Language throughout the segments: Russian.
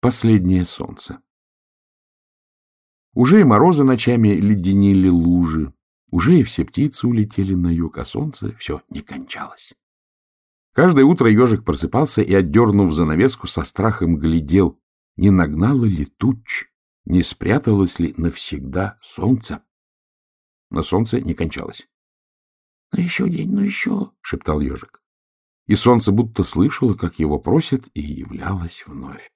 Последнее солнце. Уже и морозы ночами леденили лужи, уже и все птицы улетели на юг, а солнце все не кончалось. Каждое утро ежик просыпался и, отдернув занавеску, со страхом глядел, не нагнало ли туч, не спряталось ли навсегда солнце. Но солнце не кончалось. — Ну еще день, ну еще, — шептал ежик. И солнце будто слышало, как его просят, и являлось вновь. —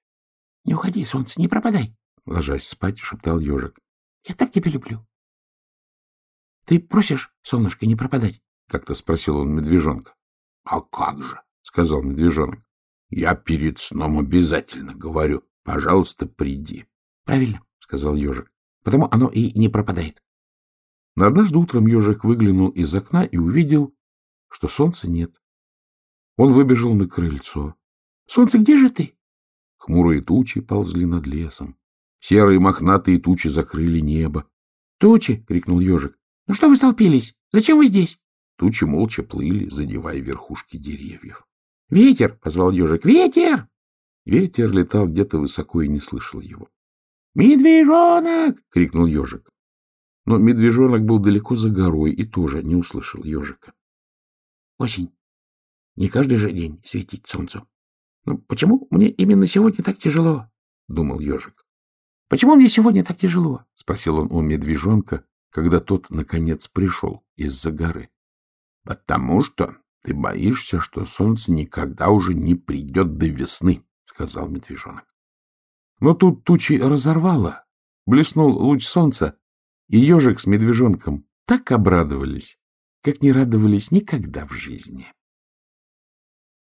Не уходи, солнце, не пропадай, — ложась спать, шептал ежик. — Я так тебя люблю. — Ты просишь, солнышко, не пропадать? — как-то спросил он медвежонка. — А как же, — сказал медвежонок. — Я перед сном обязательно говорю. Пожалуйста, приди. — Правильно, — сказал ежик. — Потому оно и не пропадает. Но однажды утром ежик выглянул из окна и увидел, что солнца нет. Он выбежал на крыльцо. — Солнце, где же ты? Хмурые тучи ползли над лесом. Серые мохнатые тучи закрыли небо. — Тучи! — крикнул ежик. — Ну что вы столпились? Зачем вы здесь? Тучи молча плыли, задевая верхушки деревьев. — Ветер! — позвал ежик. — Ветер! Ветер летал где-то высоко и не слышал его. «Медвежонок!» — крикнул ежик. Но медвежонок был далеко за горой и тоже не услышал ежика. «Осень. Не каждый же день светить солнцу. Но почему мне именно сегодня так тяжело?» — думал ежик. «Почему мне сегодня так тяжело?» — спросил он у медвежонка, когда тот, наконец, пришел из-за горы. — Потому что ты боишься, что солнце никогда уже не придет до весны, — сказал медвежонок. Но тут тучи разорвало, блеснул луч солнца, и ежик с медвежонком так обрадовались, как не радовались никогда в жизни.